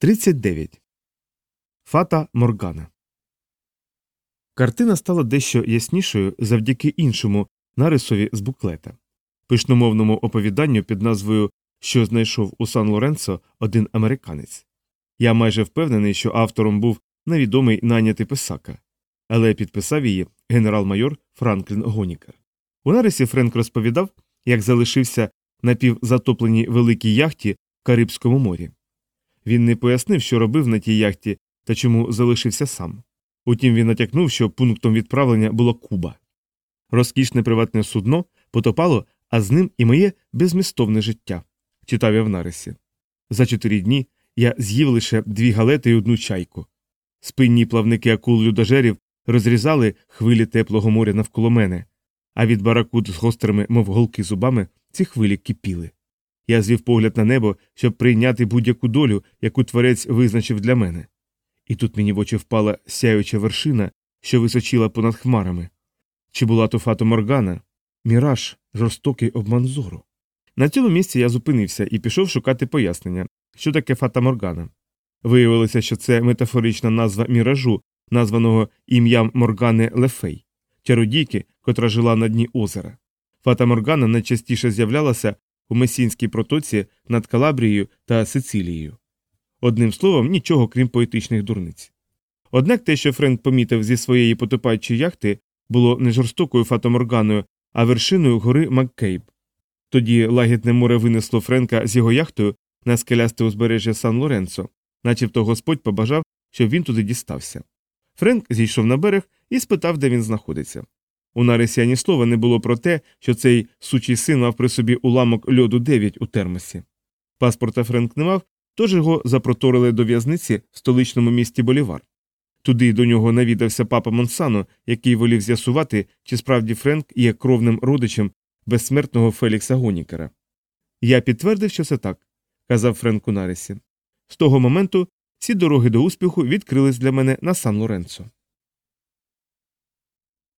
39. Фата Моргана. Картина стала дещо яснішою завдяки іншому нарисові з буклета, пишномовному оповіданню під назвою Що знайшов у Сан Лоренцо один американець. Я майже впевнений, що автором був невідомий найнятий писака, але підписав її генерал-майор Франклін Гонікер. У нарисі Френк розповідав, як залишився на півзатопленій великій яхті в Карибському морі. Він не пояснив, що робив на тій яхті та чому залишився сам. Утім, він натякнув, що пунктом відправлення була Куба. Розкішне приватне судно потопало, а з ним і моє безмістовне життя, читав я в нарисі. За чотири дні я з'їв лише дві галети і одну чайку. Спинні плавники акул людожерів розрізали хвилі теплого моря навколо мене, а від баракут з гострими, мов голки зубами, ці хвилі кипіли. Я звів погляд на небо, щоб прийняти будь-яку долю, яку творець визначив для мене. І тут мені в очі впала сяюча вершина, що височила понад хмарами. Чи була то фато Моргана? Міраж, жорстокий обман зору. На цьому місці я зупинився і пішов шукати пояснення, що таке фата Моргана. Виявилося, що це метафорична назва міражу, названого ім'ям Моргани Лефей, чародійки, котра жила на дні озера. Фата Моргана найчастіше з'являлася у Месінській протоці над Калабрією та Сицилією. Одним словом, нічого крім поетичних дурниць. Однак те, що Френк помітив зі своєї потопаючої яхти, було не жорстокою фатоморганою, а вершиною гори Маккейб. Тоді лагідне море винесло Френка з його яхтою на скелясте узбережжя Сан Лоренцо, начебто Господь побажав, щоб він туди дістався. Френк зійшов на берег і спитав, де він знаходиться. У нарисі ані слова не було про те, що цей сучий син мав при собі уламок льоду 9 у термосі. Паспорта Френк не мав, тож його запроторили до в'язниці в столичному місті Болівар. Туди до нього навідався папа Монсано, який волів з'ясувати, чи справді Френк є кровним родичем безсмертного Фелікса Гонікера. Я підтвердив, що це так, казав Френк у нарисі. З того моменту всі дороги до успіху відкрились для мене на Сан Лоренцо.